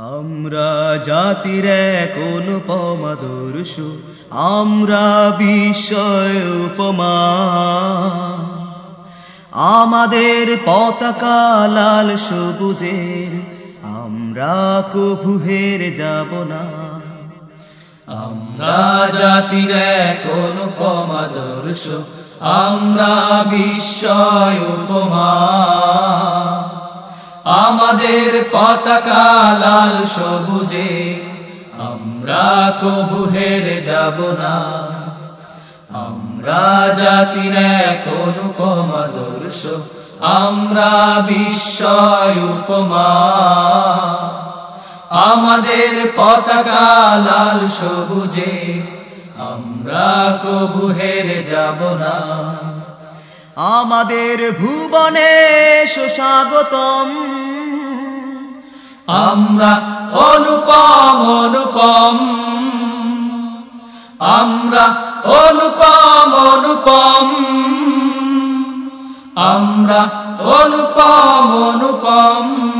আমরা জাতির এক অনুপমাদর্শ আমরা বিস্ময় উপমা। আমাদের পতাকা লাল সবুজের, আমরা কভু যাব না। আমরা জাতির এক অনুপমা দর্শ, আমরা বিস্ময় উপমা। আমাদের পতাকা লাল সবুজে, আমরা কবু হেরে যাব না। আমরা জাতির এক অনুপমা দর্শ, আমরা বিস্ময় উপমা। আমাদের পতাকা লাল সবুজে, আমরা কবু হেরে যাব না। আমাদের ভুবনে সুস্বাগতম। আমরা অনুপম অনুপম। আমরা অনুপম অনুপম। আমরা অনুপম অনুপম।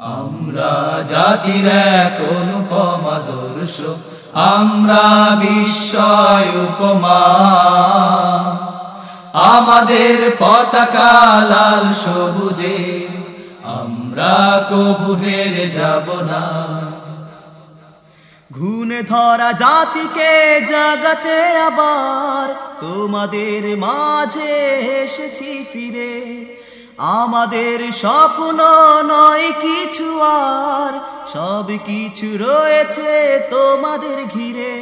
আমরা জাতির এক অনুপম আদর্শ। আমরা বিস্ময় উপমা। আমাদের পতাকা লাল সবুজে, আমরা কবু হেরে যাব না। ঘুনে ধরা জাতিকে জাগাতে আবার তোমাদের মাঝে এসেছি ফিরে। আমাদের স্বপ্ন নয় কিছু আর, সব কিছু রয়েছে তোমাদের ঘিরে।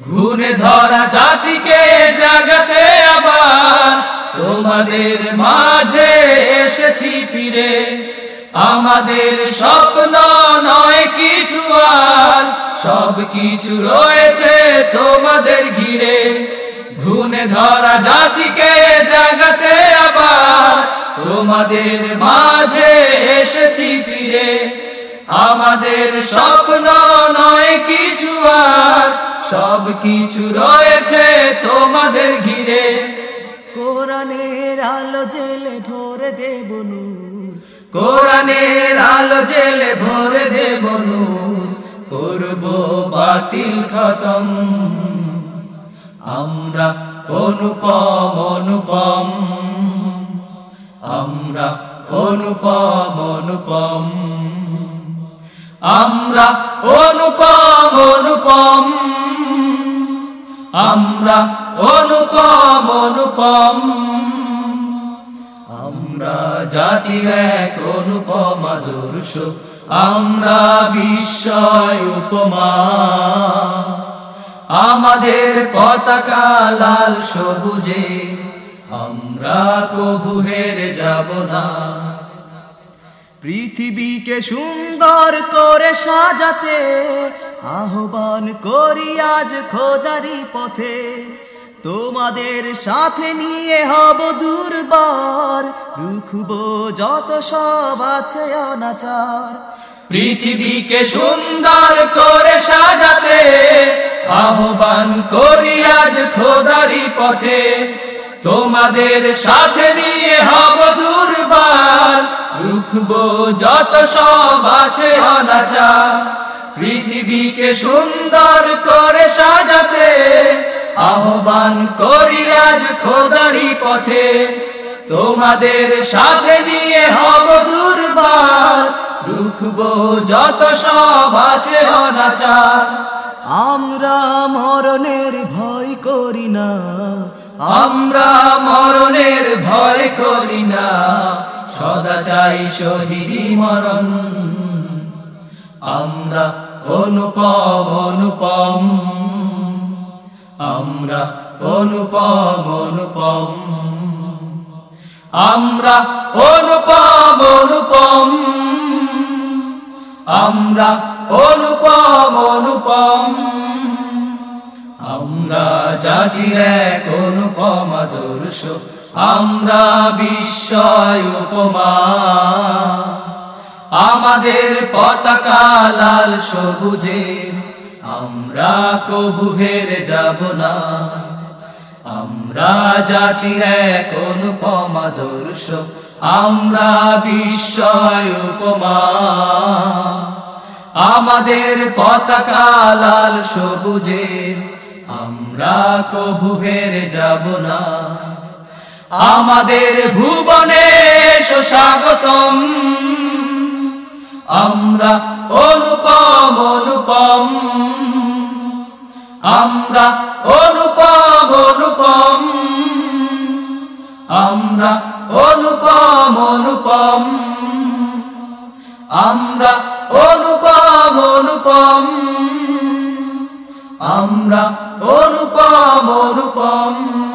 ঘুনে ধরা জাতিকে জাগাতে আবার তোমাদের মাঝে এসেছি ফিরে। আমাদের স্বপ্ন নয় কিছু আর, সব কিছু রয়েছে তোমাদের ঘিরে। ঘুনে ধরা জাতিকে জাগাতে আবার তোমাদের মাঝে এসেছি ফিরে। আমাদের স্বপ্ন নয় আর সব কিছু রয়েছে তোমাদের ঘিরে। কোরআনের আলো জেলে ভরে দেব নূর। কোরআনের আলো জেলে ভরে দেব নূর। করব বাতিল খতম। আমরা অনুপম অনুপম। আমরা অনুপম অনুপম। আমরা অনুপম অনুপম। আমরা অনুপম অনুপম। আমরা জাতির এক অনুপম আদর্শ। আমরা বিস্ময় উপমা। আমাদের পতাকা লাল সবুজে। আমরা কবু হেরে যাব না। পৃথিবীকে সুন্দর করে সাজাতে আহ্বান করি আজ খোদারি পথে। তোমাদের সাথে নিয়ে হব দুর্বার। রুখব যত সব আছে অনাচার পৃথিবীকে সুন্দর করে সাজাতে আহ্বান করি আজ খোদারি পথে। তোমাদের সাথে নিয়ে হব দুর্বার। রুখব যত সব আছে অনাচার পৃথিবীকে সুন্দর করে সাজাতে আহ্বান করি আজ খোদারি পথে। তোমাদের সাথে নিয়ে হব দুর্বার রুখব যত সব আছে অনাচার। আমরা মরণের ভয় করি না। আমরা মরণের ভয় করি না। সদা চাই শহীদি মরণ। আমরা অনুপম অনুপম। আমরা অনুপম অনুপম। আমরা অনুপম অনুপম। আমরা অনুপম অনুপম। আমরা জাতির এক অনুপম আদর্শ। আমরা বিস্ময় উপমা। আমাদের পতাকা লাল সবুজের আমরা কবু হেরে যাব না। আমরা জাতির এক অনুপম আদর্শ আমরা বিস্ময় উপমা। আমাদের পতাকা লাল সবুজের আমরা কবু হেরে যাব না। আমাদের ভুবনে স্বাগতম আমরা অনুপম অনুপম। আমরা অনুপম অনুপম। আমরা অনুপম অনুপম। আমরা অনুপম অনুপম। আমরা অনুপম অনুপম।